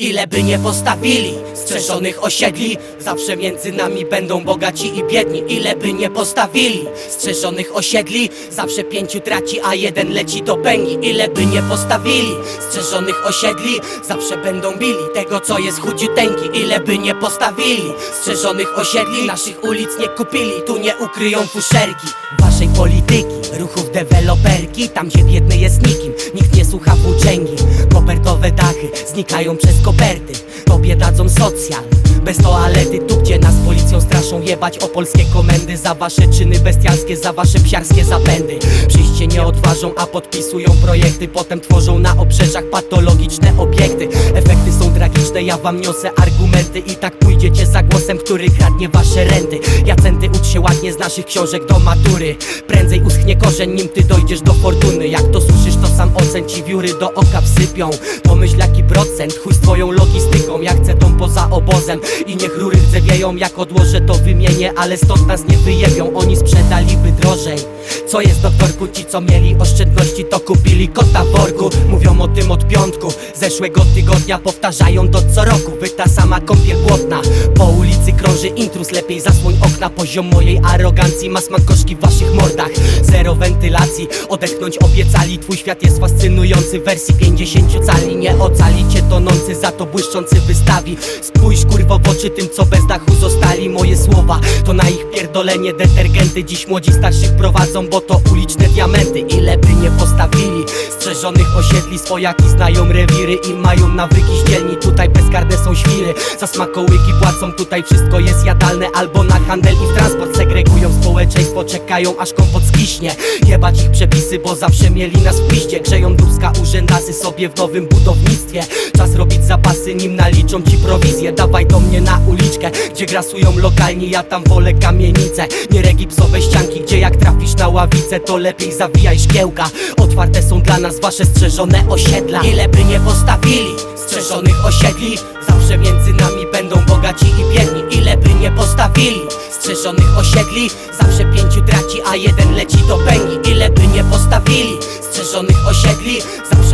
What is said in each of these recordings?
Ile by nie postawili strzeżonych osiedli Zawsze między nami będą bogaci i biedni. Ile by nie postawili strzeżonych osiedli Zawsze pięciu traci, a jeden leci do pęgi. Ile by nie postawili strzeżonych osiedli Zawsze będą bili. Tego co jest chudziuteńki Ile by nie postawili strzeżonych osiedli. Naszych ulic nie kupili, tu nie ukryją fuszerki. Waszej polityki, ruchów deweloperki. Tam gdzie biedny jest nikim, nikt nie słucha włóczęgi. Kopertowe dachy znikają przez koperty. Tobie dadzą socjal bez toalety, tu gdzie nas policją straszą jebać o polskie komendy. Za wasze czyny bestialskie, za wasze psiarskie zapędy. Przyjście nie odważą, a podpisują projekty. Potem tworzą na obrzeżach patologiczne obiekty. Efekty są tragiczne, ja wam niosę argumenty. I tak głosem, który kradnie wasze renty. Jacenty ucz się ładnie z naszych książek do matury. Prędzej uschnie korzeń, nim ty dojdziesz do fortuny. Jak to słyszysz, to sam ocen ci wióry do oka wsypią. Pomyśl jaki procent, chuj z twoją logistyką obozem i niech rury rdzewieją Jak odłożę to wymienię, ale stąd nas nie wyjebią. Oni sprzedaliby drożej. Co jest doktorku, ci co mieli oszczędności to kupili kota w worku. Mówią o tym od piątku. Zeszłego tygodnia powtarzają to co roku. Wy ta sama kąpiel błotna Po ulicy krąży intruz, lepiej zasłoń okna. Poziom mojej arogancji ma smak w waszych mordach. Zero wentylacji, odetchnąć obiecali. Twój świat jest fascynujący. Wersji 50 cali Nie ocalicie tonący, za to błyszczący wystawi. Spójrz kurwo w oczy tym co bez dachu zostali. Moje słowa to na ich pierdolenie. Detergenty Dziś młodzi starszych prowadzą, bo to uliczne diamenty. Ile by nie postawili strzeżonych osiedli Swojaki znają rewiry i mają nawyki ścielni Tutaj bezkarne są świry, za smakołyki płacą. Tutaj wszystko jest jadalne albo na handel i w transport Segregują. Społeczeństwo, czekają aż kompot skiśnie Jebać ich przepisy, bo zawsze mieli nas w piździe. Grzeją dubska urzędasy sobie w nowym budownictwie Czas robić zapasy, nim naliczą ci prowizję. Dawaj do mnie na uliczkę, gdzie grasują lokalni Ja tam wolę kamienice, nie regipsowe ścianki Gdzie jak trafisz na ławicę, to lepiej zawijaj szkiełka. Otwarte są dla nas wasze strzeżone osiedla. Ile by nie postawili strzeżonych osiedli Zawsze między nami będą bogaci i biedni. Ile by nie postawili strzeżonych osiedli Zawsze pięciu traci, a jeden leci do pęgi. Ile by nie postawili strzeżonych osiedli Zawsze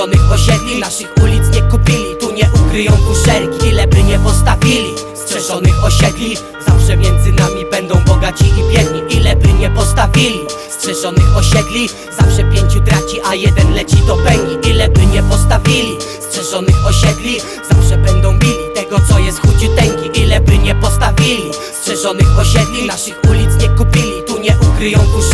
strzeżonych osiedli Naszych ulic nie kupili, tu nie ukryją fuszerki Ile by nie postawili strzeżonych osiedli. Zawsze między nami będą bogaci i biedni. Ile by nie postawili strzeżonych osiedli. Zawsze pięciu traci, a jeden leci do pęgi. Ile by nie postawili strzeżonych osiedli. Zawsze będą bili tego co jest chudziuteńki Ile by nie postawili strzeżonych osiedli. Naszych ulic nie kupili, tu nie ukryją fuszerki